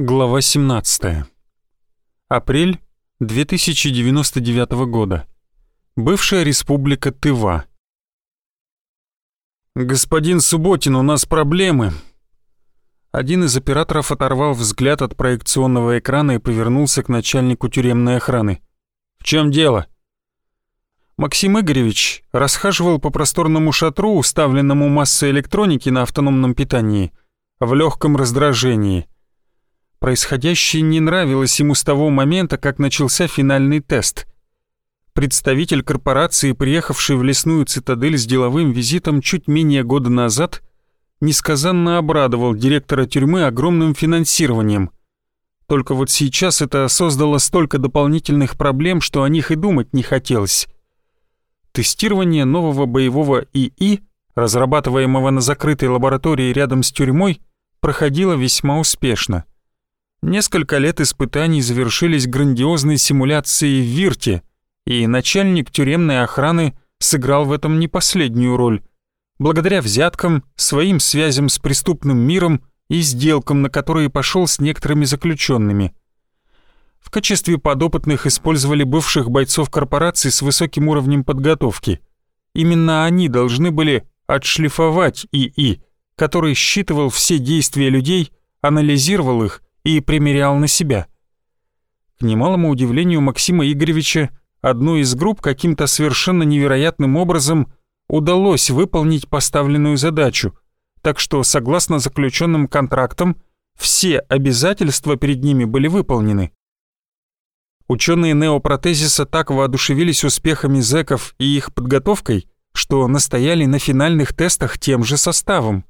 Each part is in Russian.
Глава 17. Апрель 2099 года. Бывшая республика Тыва. «Господин Субботин, у нас проблемы». Один из операторов оторвал взгляд от проекционного экрана и повернулся к начальнику тюремной охраны. «В чем дело?» Максим Игоревич расхаживал по просторному шатру, уставленному массой электроники на автономном питании, в легком раздражении – Происходящее не нравилось ему с того момента, как начался финальный тест. Представитель корпорации, приехавший в лесную цитадель с деловым визитом чуть менее года назад, несказанно обрадовал директора тюрьмы огромным финансированием. Только вот сейчас это создало столько дополнительных проблем, что о них и думать не хотелось. Тестирование нового боевого ИИ, разрабатываемого на закрытой лаборатории рядом с тюрьмой, проходило весьма успешно – Несколько лет испытаний завершились грандиозной симуляцией в Вирте, и начальник тюремной охраны сыграл в этом не последнюю роль. Благодаря взяткам, своим связям с преступным миром и сделкам, на которые пошел с некоторыми заключенными. В качестве подопытных использовали бывших бойцов корпораций с высоким уровнем подготовки. Именно они должны были отшлифовать ИИ, который считывал все действия людей, анализировал их и примерял на себя. К немалому удивлению Максима Игоревича, одну из групп каким-то совершенно невероятным образом удалось выполнить поставленную задачу, так что, согласно заключенным контрактам, все обязательства перед ними были выполнены. Ученые неопротезиса так воодушевились успехами зэков и их подготовкой, что настояли на финальных тестах тем же составом.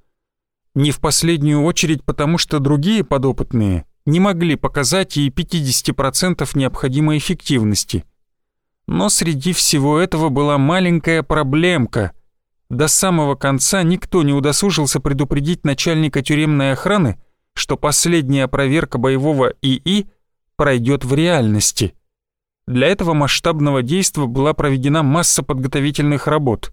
Не в последнюю очередь потому, что другие подопытные не могли показать и 50% необходимой эффективности. Но среди всего этого была маленькая проблемка. До самого конца никто не удосужился предупредить начальника тюремной охраны, что последняя проверка боевого ИИ пройдет в реальности. Для этого масштабного действа была проведена масса подготовительных работ.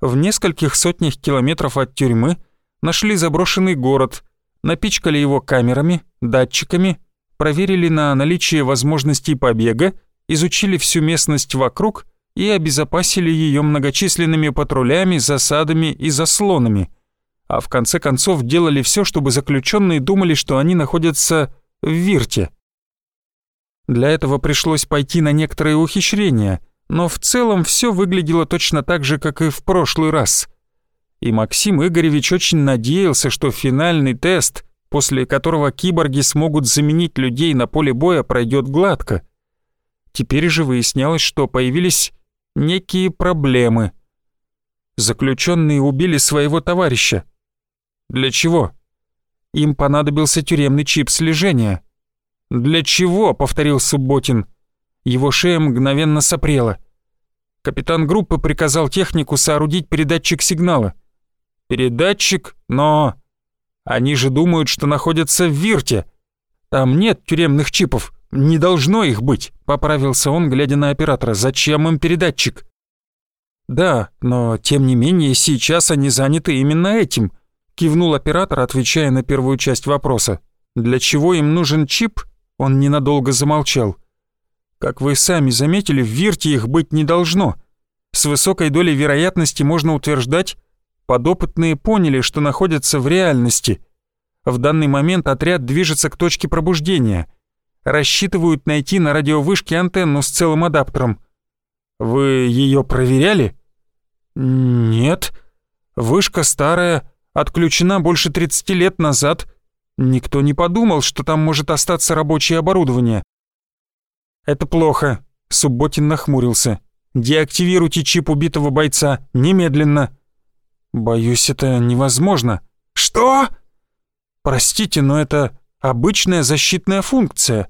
В нескольких сотнях километров от тюрьмы нашли заброшенный город – напичкали его камерами, датчиками, проверили на наличие возможностей побега, изучили всю местность вокруг и обезопасили ее многочисленными патрулями, засадами и заслонами. А в конце концов делали все, чтобы заключенные думали, что они находятся в Вирте. Для этого пришлось пойти на некоторые ухищрения, но в целом все выглядело точно так же, как и в прошлый раз – и Максим Игоревич очень надеялся, что финальный тест, после которого киборги смогут заменить людей на поле боя, пройдет гладко. Теперь же выяснялось, что появились некие проблемы. Заключенные убили своего товарища. Для чего? Им понадобился тюремный чип слежения. «Для чего?» — повторил Субботин. Его шея мгновенно сопрела. Капитан группы приказал технику соорудить передатчик сигнала передатчик, но... Они же думают, что находятся в Вирте. Там нет тюремных чипов, не должно их быть», — поправился он, глядя на оператора. «Зачем им передатчик?» «Да, но тем не менее сейчас они заняты именно этим», — кивнул оператор, отвечая на первую часть вопроса. «Для чего им нужен чип?» Он ненадолго замолчал. «Как вы сами заметили, в Вирте их быть не должно. С высокой долей вероятности можно утверждать, Подопытные поняли, что находятся в реальности. В данный момент отряд движется к точке пробуждения. Рассчитывают найти на радиовышке антенну с целым адаптером. Вы ее проверяли? Нет. Вышка старая, отключена больше 30 лет назад. Никто не подумал, что там может остаться рабочее оборудование. Это плохо. Субботин нахмурился. Деактивируйте чип убитого бойца немедленно. «Боюсь, это невозможно». «Что?» «Простите, но это обычная защитная функция.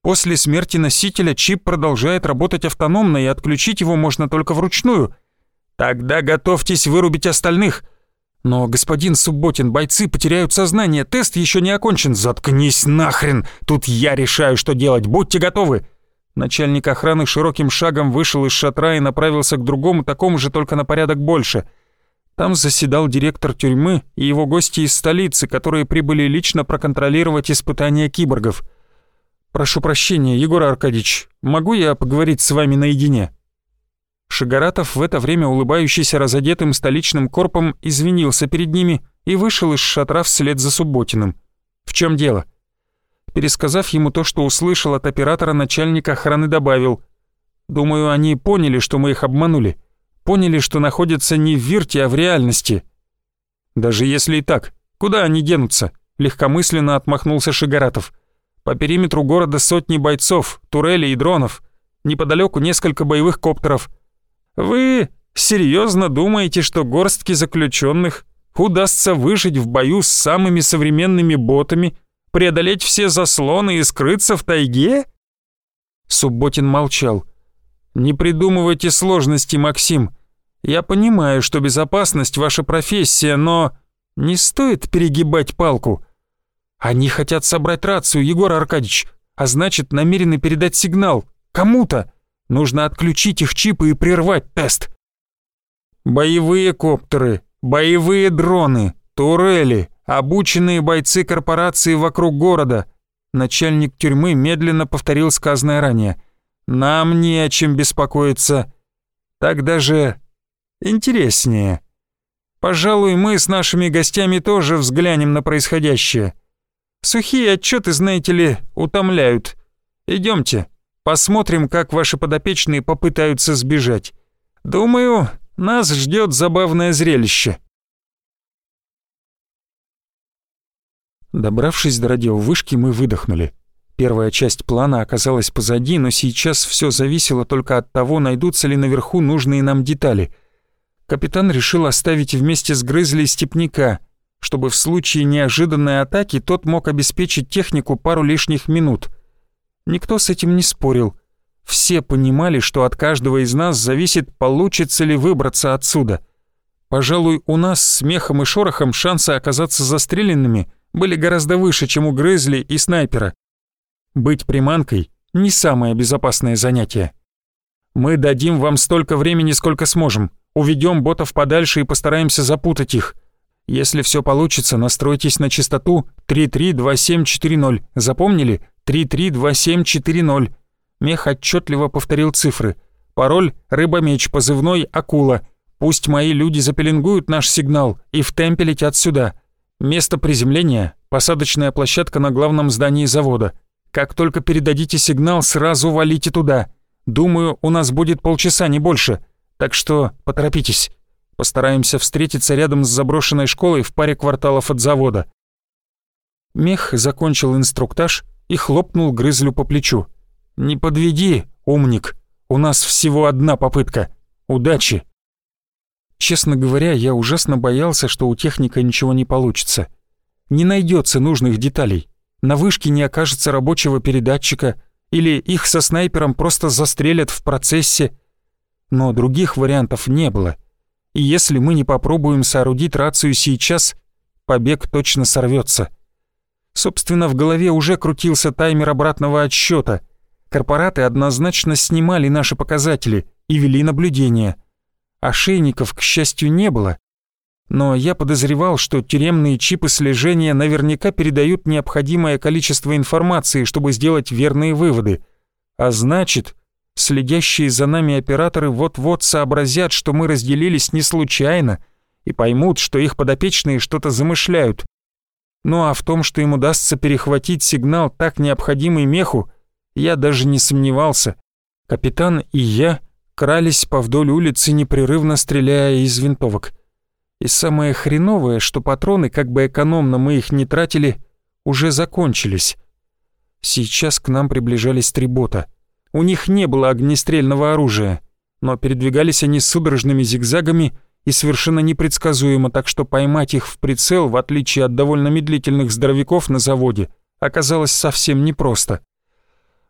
После смерти носителя чип продолжает работать автономно, и отключить его можно только вручную. Тогда готовьтесь вырубить остальных». «Но, господин Субботин, бойцы потеряют сознание, тест еще не окончен». «Заткнись нахрен! Тут я решаю, что делать, будьте готовы!» Начальник охраны широким шагом вышел из шатра и направился к другому, такому же, только на порядок больше – Там заседал директор тюрьмы и его гости из столицы, которые прибыли лично проконтролировать испытания киборгов. Прошу прощения, Егор Аркадьевич, могу я поговорить с вами наедине?» Шагаратов, в это время улыбающийся разодетым столичным корпом, извинился перед ними и вышел из шатра вслед за Субботиным. «В чем дело?» Пересказав ему то, что услышал от оператора, начальник охраны добавил. «Думаю, они поняли, что мы их обманули. Поняли, что находятся не в Вирте, а в реальности». «Даже если и так, куда они денутся?» Легкомысленно отмахнулся Шигаратов. «По периметру города сотни бойцов, турелей и дронов. Неподалеку несколько боевых коптеров. Вы серьезно думаете, что горстки заключенных удастся выжить в бою с самыми современными ботами, преодолеть все заслоны и скрыться в тайге?» Субботин молчал. «Не придумывайте сложности, Максим. Я понимаю, что безопасность — ваша профессия, но не стоит перегибать палку. Они хотят собрать рацию, Егор Аркадьевич, а значит, намерены передать сигнал. Кому-то. Нужно отключить их чипы и прервать тест. Боевые коптеры, боевые дроны, турели, обученные бойцы корпорации вокруг города. Начальник тюрьмы медленно повторил сказанное ранее. Нам не о чем беспокоиться. Так даже интереснее. Пожалуй, мы с нашими гостями тоже взглянем на происходящее. Сухие отчеты, знаете ли, утомляют. Идемте, посмотрим, как ваши подопечные попытаются сбежать. Думаю, нас ждет забавное зрелище. Добравшись до радиовышки, мы выдохнули. Первая часть плана оказалась позади, но сейчас все зависело только от того, найдутся ли наверху нужные нам детали. Капитан решил оставить вместе с Грызли степняка, чтобы в случае неожиданной атаки тот мог обеспечить технику пару лишних минут. Никто с этим не спорил. Все понимали, что от каждого из нас зависит, получится ли выбраться отсюда. Пожалуй, у нас с смехом и шорохом шансы оказаться застреленными — были гораздо выше, чем у Грызли и снайпера. Быть приманкой — не самое безопасное занятие. Мы дадим вам столько времени, сколько сможем. Уведем ботов подальше и постараемся запутать их. Если все получится, настройтесь на частоту 332740. Запомнили? 332740. Мех отчетливо повторил цифры. Пароль «Рыбомеч», позывной «Акула». Пусть мои люди запеленгуют наш сигнал и в темпе летят сюда. Место приземления — посадочная площадка на главном здании завода. Как только передадите сигнал, сразу валите туда. Думаю, у нас будет полчаса, не больше. Так что поторопитесь. Постараемся встретиться рядом с заброшенной школой в паре кварталов от завода». Мех закончил инструктаж и хлопнул Грызлю по плечу. «Не подведи, умник. У нас всего одна попытка. Удачи!» Честно говоря, я ужасно боялся, что у техника ничего не получится. Не найдется нужных деталей. На вышке не окажется рабочего передатчика, или их со снайпером просто застрелят в процессе. Но других вариантов не было. И если мы не попробуем соорудить рацию сейчас, побег точно сорвется. Собственно, в голове уже крутился таймер обратного отсчета. Корпораты однозначно снимали наши показатели и вели наблюдение. Ошейников, к счастью, не было. Но я подозревал, что тюремные чипы слежения наверняка передают необходимое количество информации, чтобы сделать верные выводы. А значит, следящие за нами операторы вот-вот сообразят, что мы разделились не случайно, и поймут, что их подопечные что-то замышляют. Ну а в том, что им удастся перехватить сигнал, так необходимый меху, я даже не сомневался. Капитан и я — крались по вдоль улицы, непрерывно стреляя из винтовок. И самое хреновое, что патроны, как бы экономно мы их не тратили, уже закончились. Сейчас к нам приближались три бота. У них не было огнестрельного оружия, но передвигались они судорожными зигзагами и совершенно непредсказуемо, так что поймать их в прицел, в отличие от довольно медлительных здоровяков на заводе, оказалось совсем непросто.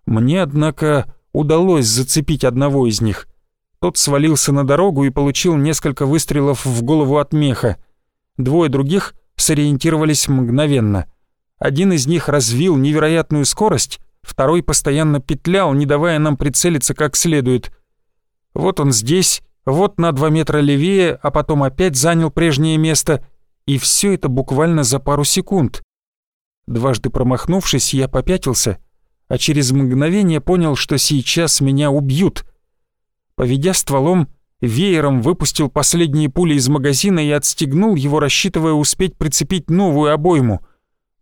Мне, однако, удалось зацепить одного из них. Тот свалился на дорогу и получил несколько выстрелов в голову от меха. Двое других сориентировались мгновенно. Один из них развил невероятную скорость, второй постоянно петлял, не давая нам прицелиться как следует. Вот он здесь вот на два метра левее, а потом опять занял прежнее место, и все это буквально за пару секунд. Дважды промахнувшись, я попятился, а через мгновение понял, что сейчас меня убьют. Поведя стволом, веером выпустил последние пули из магазина и отстегнул его, рассчитывая успеть прицепить новую обойму.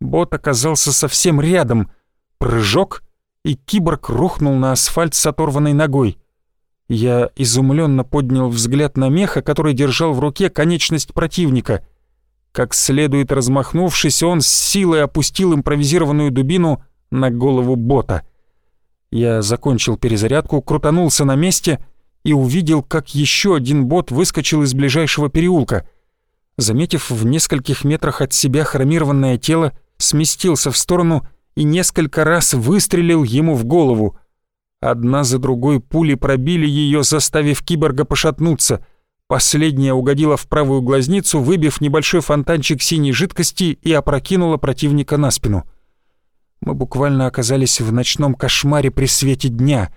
Бот оказался совсем рядом. Прыжок, и киборг рухнул на асфальт с оторванной ногой. Я изумленно поднял взгляд на меха, который держал в руке конечность противника. Как следует размахнувшись, он с силой опустил импровизированную дубину на голову бота. Я закончил перезарядку, крутанулся на месте и увидел, как еще один бот выскочил из ближайшего переулка. Заметив в нескольких метрах от себя хромированное тело, сместился в сторону и несколько раз выстрелил ему в голову. Одна за другой пули пробили ее, заставив киборга пошатнуться. Последняя угодила в правую глазницу, выбив небольшой фонтанчик синей жидкости и опрокинула противника на спину. Мы буквально оказались в ночном кошмаре при свете дня.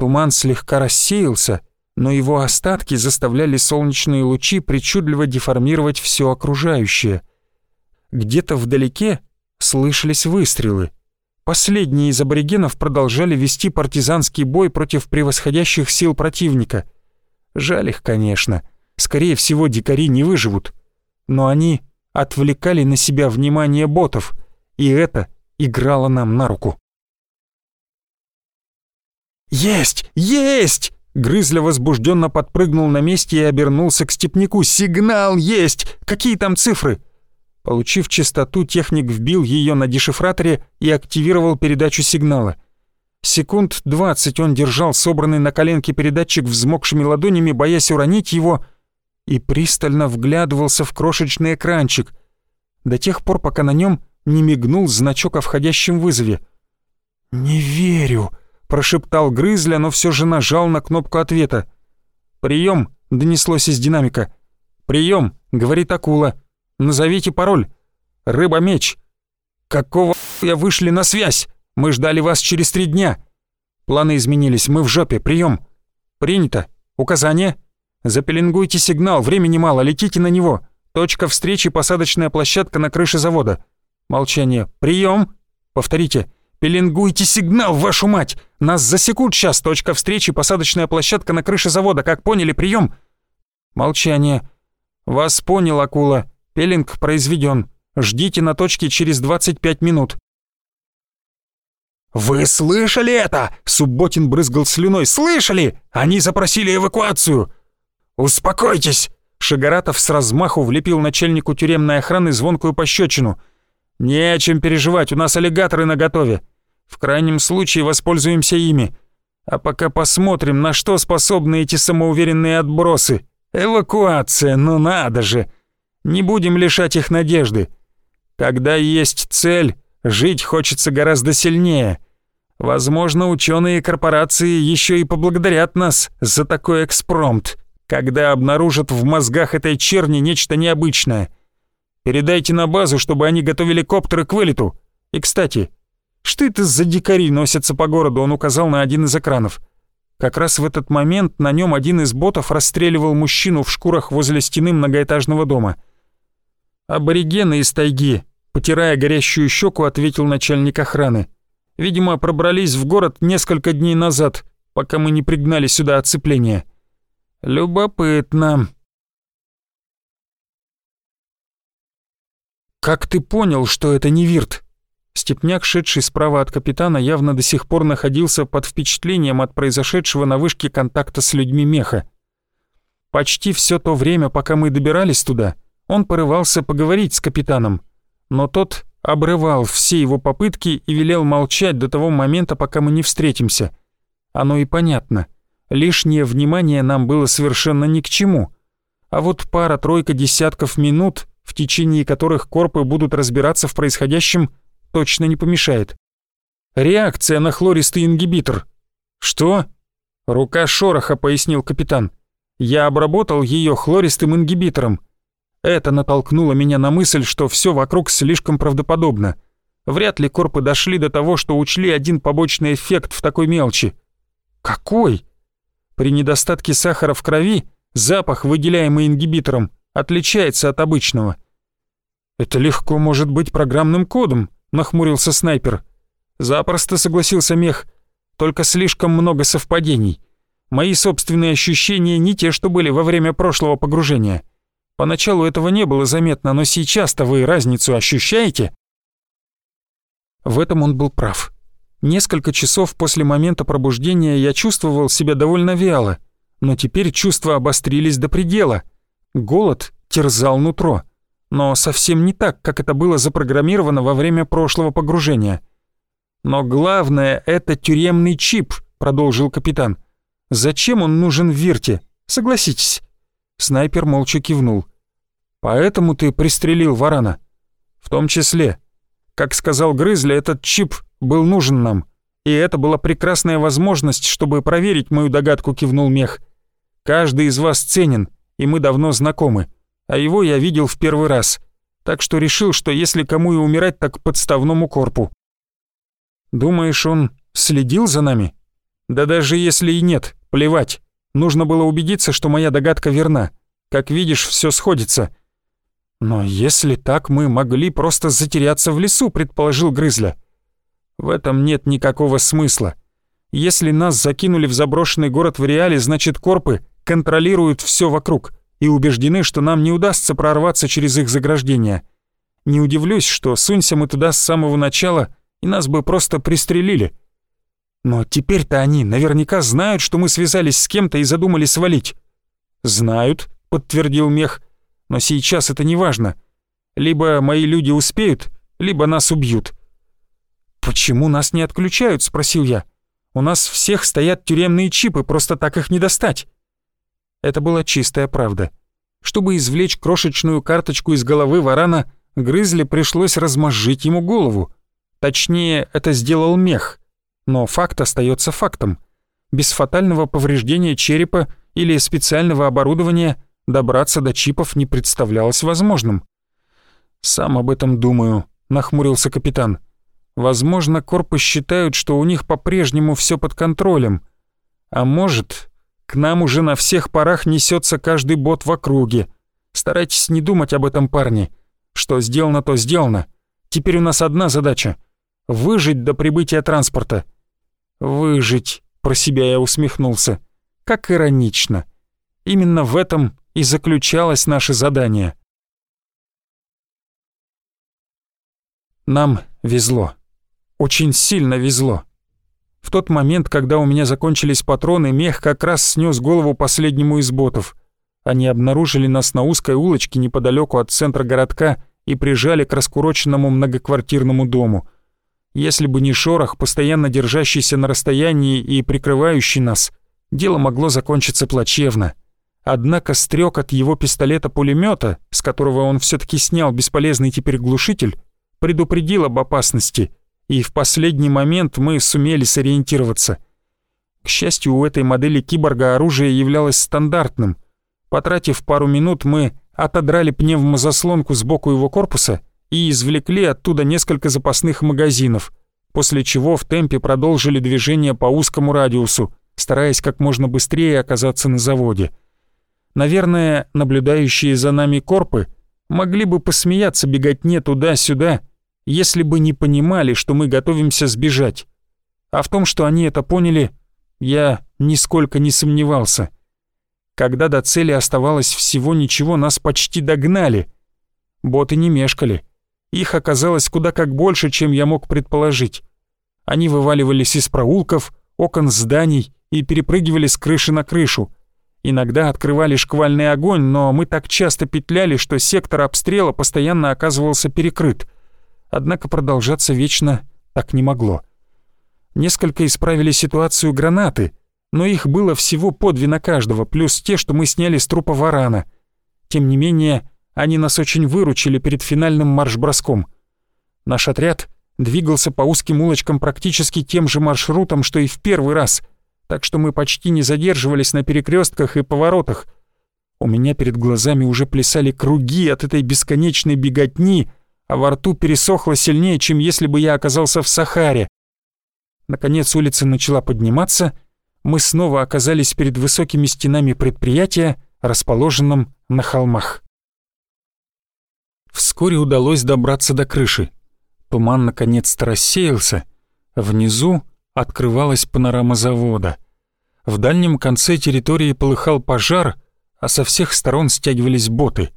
Туман слегка рассеялся, но его остатки заставляли солнечные лучи причудливо деформировать все окружающее. Где-то вдалеке слышались выстрелы. Последние из аборигенов продолжали вести партизанский бой против превосходящих сил противника. Жаль их, конечно. Скорее всего, дикари не выживут. Но они отвлекали на себя внимание ботов, и это играло нам на руку. «Есть! Есть!» Грызля возбужденно подпрыгнул на месте и обернулся к степнику. «Сигнал есть! Какие там цифры?» Получив частоту, техник вбил ее на дешифраторе и активировал передачу сигнала. Секунд двадцать он держал собранный на коленке передатчик взмокшими ладонями, боясь уронить его, и пристально вглядывался в крошечный экранчик, до тех пор, пока на нем не мигнул значок о входящем вызове. «Не верю», — прошептал Грызля, но все же нажал на кнопку ответа. «Прием», — донеслось из динамика. «Прием», — говорит акула. Назовите пароль. Рыба-меч. Какого я вышли на связь? Мы ждали вас через три дня. Планы изменились, мы в жопе, прием. Принято. Указание. Запеленгуйте сигнал, времени мало, летите на него. Точка встречи, посадочная площадка на крыше завода. Молчание. Прием. Повторите. Пеленгуйте сигнал, вашу мать! Нас засекут сейчас. Точка встречи, посадочная площадка на крыше завода. Как поняли, прием. Молчание. Вас понял, акула. Пелинг произведен. Ждите на точке через 25 минут». «Вы слышали это?» — Субботин брызгал слюной. «Слышали? Они запросили эвакуацию!» «Успокойтесь!» Шагаратов с размаху влепил начальнику тюремной охраны звонкую пощечину. «Не о чем переживать, у нас аллигаторы наготове. В крайнем случае воспользуемся ими. А пока посмотрим, на что способны эти самоуверенные отбросы. Эвакуация, ну надо же!» Не будем лишать их надежды. Когда есть цель, жить хочется гораздо сильнее. Возможно, ученые и корпорации еще и поблагодарят нас за такой экспромт, когда обнаружат в мозгах этой черни нечто необычное. Передайте на базу, чтобы они готовили коптеры к вылету. И, кстати, что это за дикари носятся по городу, он указал на один из экранов. Как раз в этот момент на нем один из ботов расстреливал мужчину в шкурах возле стены многоэтажного дома — «Аборигены из тайги», — потирая горящую щеку, ответил начальник охраны. «Видимо, пробрались в город несколько дней назад, пока мы не пригнали сюда оцепление». «Любопытно». «Как ты понял, что это не Вирт?» Степняк, шедший справа от капитана, явно до сих пор находился под впечатлением от произошедшего на вышке контакта с людьми меха. Почти все то время, пока мы добирались туда, он порывался поговорить с капитаном, но тот обрывал все его попытки и велел молчать до того момента, пока мы не встретимся. Оно и понятно. Лишнее внимание нам было совершенно ни к чему. А вот пара-тройка десятков минут, в течение которых корпы будут разбираться в происходящем, точно не помешает. Реакция на хлористый ингибитор. Что? Рука шороха, пояснил капитан. Я обработал ее хлористым ингибитором. Это натолкнуло меня на мысль, что все вокруг слишком правдоподобно. Вряд ли корпы дошли до того, что учли один побочный эффект в такой мелочи. Какой? При недостатке сахара в крови запах, выделяемый ингибитором, отличается от обычного. «Это легко может быть программным кодом», — нахмурился снайпер. «Запросто согласился мех, только слишком много совпадений. Мои собственные ощущения не те, что были во время прошлого погружения. Поначалу этого не было заметно, но сейчас-то вы разницу ощущаете?» В этом он был прав. Несколько часов после момента пробуждения я чувствовал себя довольно вяло, но теперь чувства обострились до предела. Голод терзал нутро, но совсем не так, как это было запрограммировано во время прошлого погружения. «Но главное — это тюремный чип», — продолжил капитан. «Зачем он нужен в Вирте? Согласитесь». Снайпер молча кивнул. «Поэтому ты пристрелил варана?» «В том числе. Как сказал Грызли, этот чип был нужен нам. И это была прекрасная возможность, чтобы проверить мою догадку, кивнул мех. Каждый из вас ценен, и мы давно знакомы. А его я видел в первый раз. Так что решил, что если кому и умирать, так подставному корпу. Думаешь, он следил за нами? Да даже если и нет, плевать. Нужно было убедиться, что моя догадка верна. Как видишь, все сходится. Но если так, мы могли просто затеряться в лесу, предположил Грызля. В этом нет никакого смысла. Если нас закинули в заброшенный город в реале, значит корпы контролируют все вокруг и убеждены, что нам не удастся прорваться через их заграждения. Не удивлюсь, что сунься мы туда с самого начала, и нас бы просто пристрелили. Но теперь-то они наверняка знают, что мы связались с кем-то и задумали свалить. «Знают», — подтвердил Мех, — «но сейчас это не важно. Либо мои люди успеют, либо нас убьют». «Почему нас не отключают?» — спросил я. «У нас всех стоят тюремные чипы, просто так их не достать». Это была чистая правда. Чтобы извлечь крошечную карточку из головы варана, Грызли пришлось размозжить ему голову. Точнее, это сделал мех. Но факт остается фактом. Без фатального повреждения черепа или специального оборудования добраться до чипов не представлялось возможным. «Сам об этом думаю», — нахмурился капитан. Возможно, корпы считают, что у них по-прежнему все под контролем. А может, к нам уже на всех парах несется каждый бот в округе. Старайтесь не думать об этом, парни. Что сделано, то сделано. Теперь у нас одна задача — выжить до прибытия транспорта. Выжить, про себя я усмехнулся. Как иронично. Именно в этом и заключалось наше задание. Нам везло. Очень сильно везло. В тот момент, когда у меня закончились патроны, мех как раз снес голову последнему из ботов. Они обнаружили нас на узкой улочке неподалеку от центра городка и прижали к раскуроченному многоквартирному дому. Если бы не шорох, постоянно держащийся на расстоянии и прикрывающий нас, дело могло закончиться плачевно. Однако стрек от его пистолета-пулемета, с которого он все таки снял бесполезный теперь глушитель, предупредил об опасности — и в последний момент мы сумели сориентироваться. К счастью, у этой модели киборга оружие являлось стандартным. Потратив пару минут, мы отодрали пневмозаслонку сбоку его корпуса и извлекли оттуда несколько запасных магазинов, после чего в темпе продолжили движение по узкому радиусу, стараясь как можно быстрее оказаться на заводе. Наверное, наблюдающие за нами корпы могли бы посмеяться бегать не туда-сюда, если бы не понимали, что мы готовимся сбежать. А в том, что они это поняли, я нисколько не сомневался. Когда до цели оставалось всего ничего, нас почти догнали. Боты не мешкали. Их оказалось куда как больше, чем я мог предположить. Они вываливались из проулков, окон зданий и перепрыгивали с крыши на крышу. Иногда открывали шквальный огонь, но мы так часто петляли, что сектор обстрела постоянно оказывался перекрыт — Однако продолжаться вечно так не могло. Несколько исправили ситуацию гранаты, но их было всего по две на каждого, плюс те, что мы сняли с трупа варана. Тем не менее, они нас очень выручили перед финальным марш-броском. Наш отряд двигался по узким улочкам практически тем же маршрутом, что и в первый раз, так что мы почти не задерживались на перекрестках и поворотах. У меня перед глазами уже плясали круги от этой бесконечной беготни — а во рту пересохло сильнее, чем если бы я оказался в Сахаре. Наконец улица начала подниматься, мы снова оказались перед высокими стенами предприятия, расположенном на холмах. Вскоре удалось добраться до крыши. Туман наконец-то рассеялся. Внизу открывалась панорама завода. В дальнем конце территории полыхал пожар, а со всех сторон стягивались боты.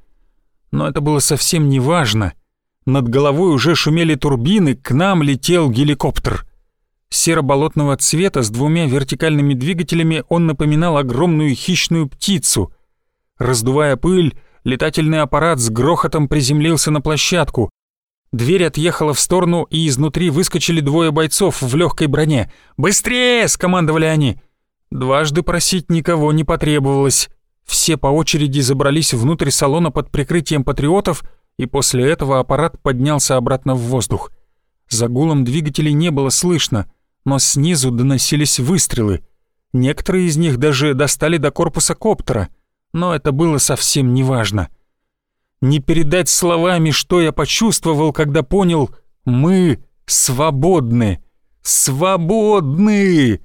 Но это было совсем не важно. Над головой уже шумели турбины, к нам летел геликоптер. Серо-болотного цвета с двумя вертикальными двигателями он напоминал огромную хищную птицу. Раздувая пыль, летательный аппарат с грохотом приземлился на площадку. Дверь отъехала в сторону, и изнутри выскочили двое бойцов в легкой броне. «Быстрее!» — скомандовали они. Дважды просить никого не потребовалось. Все по очереди забрались внутрь салона под прикрытием патриотов, и после этого аппарат поднялся обратно в воздух. За гулом двигателей не было слышно, но снизу доносились выстрелы. Некоторые из них даже достали до корпуса коптера, но это было совсем неважно. Не передать словами, что я почувствовал, когда понял «мы свободны! Свободны!»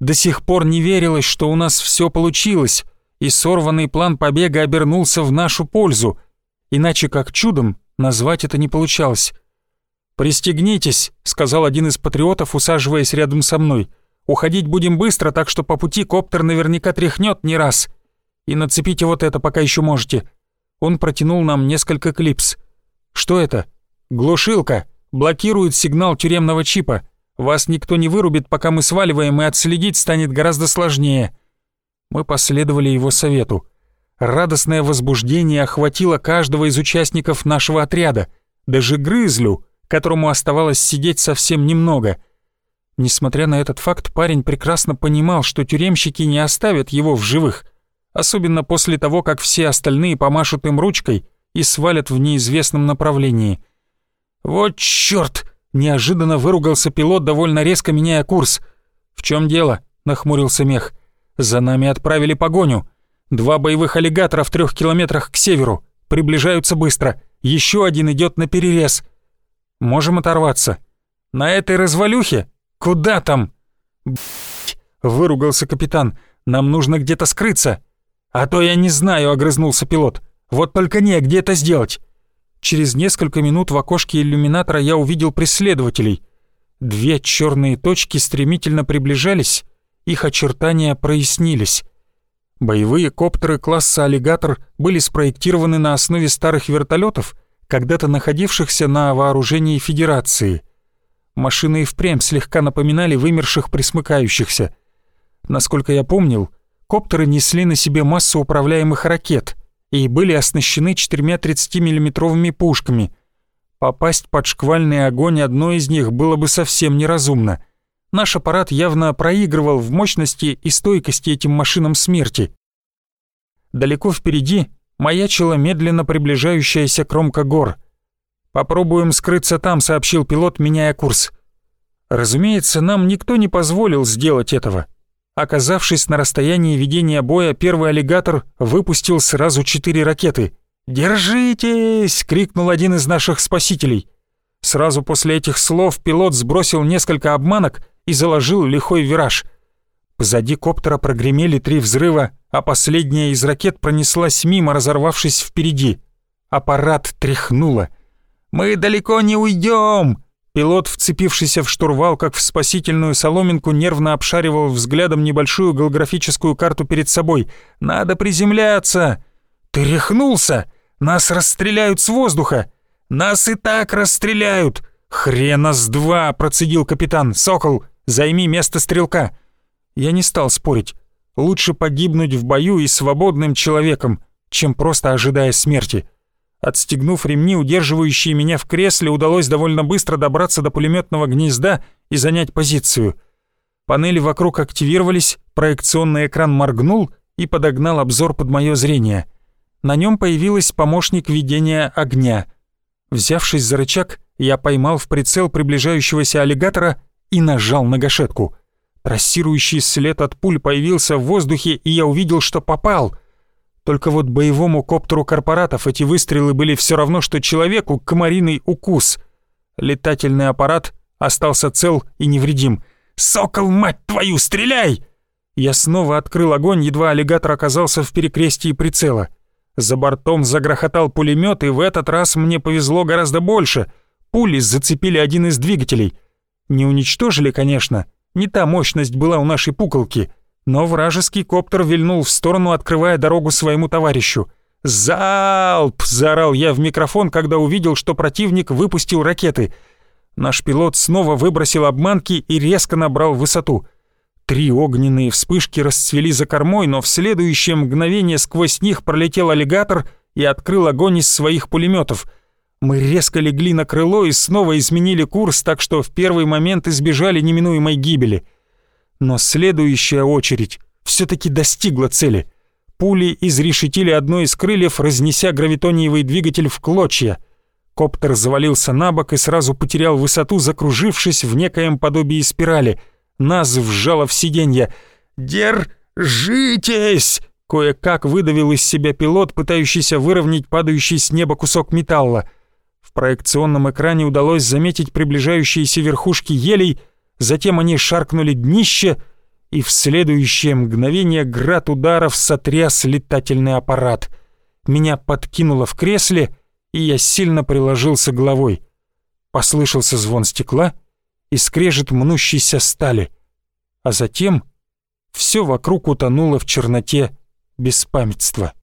До сих пор не верилось, что у нас все получилось, и сорванный план побега обернулся в нашу пользу. Иначе как чудом назвать это не получалось. «Пристегнитесь», — сказал один из патриотов, усаживаясь рядом со мной. «Уходить будем быстро, так что по пути коптер наверняка тряхнет не раз. И нацепите вот это, пока еще можете». Он протянул нам несколько клипс. «Что это?» «Глушилка. Блокирует сигнал тюремного чипа. Вас никто не вырубит, пока мы сваливаем, и отследить станет гораздо сложнее». Мы последовали его совету. Радостное возбуждение охватило каждого из участников нашего отряда, даже Грызлю, которому оставалось сидеть совсем немного. Несмотря на этот факт, парень прекрасно понимал, что тюремщики не оставят его в живых, особенно после того, как все остальные помашут им ручкой и свалят в неизвестном направлении. «Вот чёрт!» — неожиданно выругался пилот, довольно резко меняя курс. «В чем дело?» — нахмурился мех. «За нами отправили погоню. Два боевых аллигатора в трех километрах к северу. Приближаются быстро. Еще один идет на перерез. Можем оторваться. На этой развалюхе? Куда там? Выругался капитан. Нам нужно где-то скрыться. А то я не знаю, огрызнулся пилот. Вот только не где это сделать. Через несколько минут в окошке иллюминатора я увидел преследователей. Две черные точки стремительно приближались, их очертания прояснились. Боевые коптеры класса «Аллигатор» были спроектированы на основе старых вертолетов, когда-то находившихся на вооружении Федерации. Машины и впрямь слегка напоминали вымерших присмыкающихся. Насколько я помнил, коптеры несли на себе массу управляемых ракет и были оснащены четырьмя 30-миллиметровыми пушками. Попасть под шквальный огонь одной из них было бы совсем неразумно — наш аппарат явно проигрывал в мощности и стойкости этим машинам смерти. Далеко впереди маячила медленно приближающаяся кромка гор. «Попробуем скрыться там», — сообщил пилот, меняя курс. Разумеется, нам никто не позволил сделать этого. Оказавшись на расстоянии ведения боя, первый аллигатор выпустил сразу четыре ракеты. «Держитесь!» — крикнул один из наших спасителей. Сразу после этих слов пилот сбросил несколько обманок и заложил лихой вираж. Позади коптера прогремели три взрыва, а последняя из ракет пронеслась мимо, разорвавшись впереди. Аппарат тряхнуло. «Мы далеко не уйдем!» Пилот, вцепившийся в штурвал, как в спасительную соломинку, нервно обшаривал взглядом небольшую голографическую карту перед собой. «Надо приземляться!» «Ты рехнулся! Нас расстреляют с воздуха!» «Нас и так расстреляют!» «Хрена с два!» — процедил капитан. «Сокол, Займи место стрелка». Я не стал спорить. Лучше погибнуть в бою и свободным человеком, чем просто ожидая смерти. Отстегнув ремни, удерживающие меня в кресле, удалось довольно быстро добраться до пулеметного гнезда и занять позицию. Панели вокруг активировались, проекционный экран моргнул и подогнал обзор под мое зрение. На нем появилась помощник ведения огня. Взявшись за рычаг, я поймал в прицел приближающегося аллигатора и нажал на гашетку. Трассирующий след от пуль появился в воздухе, и я увидел, что попал. Только вот боевому коптеру корпоратов эти выстрелы были все равно, что человеку комариный укус. Летательный аппарат остался цел и невредим. «Сокол, мать твою, стреляй!» Я снова открыл огонь, едва аллигатор оказался в перекрестии прицела. За бортом загрохотал пулемет, и в этот раз мне повезло гораздо больше. Пули зацепили один из двигателей. Не уничтожили, конечно, не та мощность была у нашей пуколки, но вражеский коптер вильнул в сторону, открывая дорогу своему товарищу. «Залп!» — заорал я в микрофон, когда увидел, что противник выпустил ракеты. Наш пилот снова выбросил обманки и резко набрал высоту. Три огненные вспышки расцвели за кормой, но в следующее мгновение сквозь них пролетел аллигатор и открыл огонь из своих пулеметов. Мы резко легли на крыло и снова изменили курс, так что в первый момент избежали неминуемой гибели. Но следующая очередь все таки достигла цели — Пули изрешетили одно из крыльев, разнеся гравитониевый двигатель в клочья. Коптер завалился на бок и сразу потерял высоту, закружившись в некоем подобии спирали. Нас вжало в сиденье. «Держитесь!» Кое-как выдавил из себя пилот, пытающийся выровнять падающий с неба кусок металла. Проекционном экране удалось заметить приближающиеся верхушки елей, затем они шаркнули днище — и в следующее мгновение град ударов сотряс летательный аппарат. Меня подкинуло в кресле, и я сильно приложился головой. Послышался звон стекла и скрежет мнущейся стали. А затем все вокруг утонуло в черноте беспамятства.